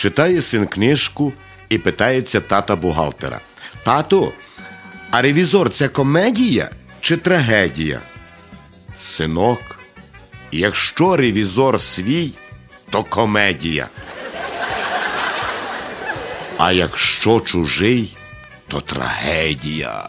Читає син книжку і питається тата бухгалтера. Тату, а ревізор це комедія чи трагедія? Синок, якщо ревізор свій, то комедія. А якщо чужий, то трагедія.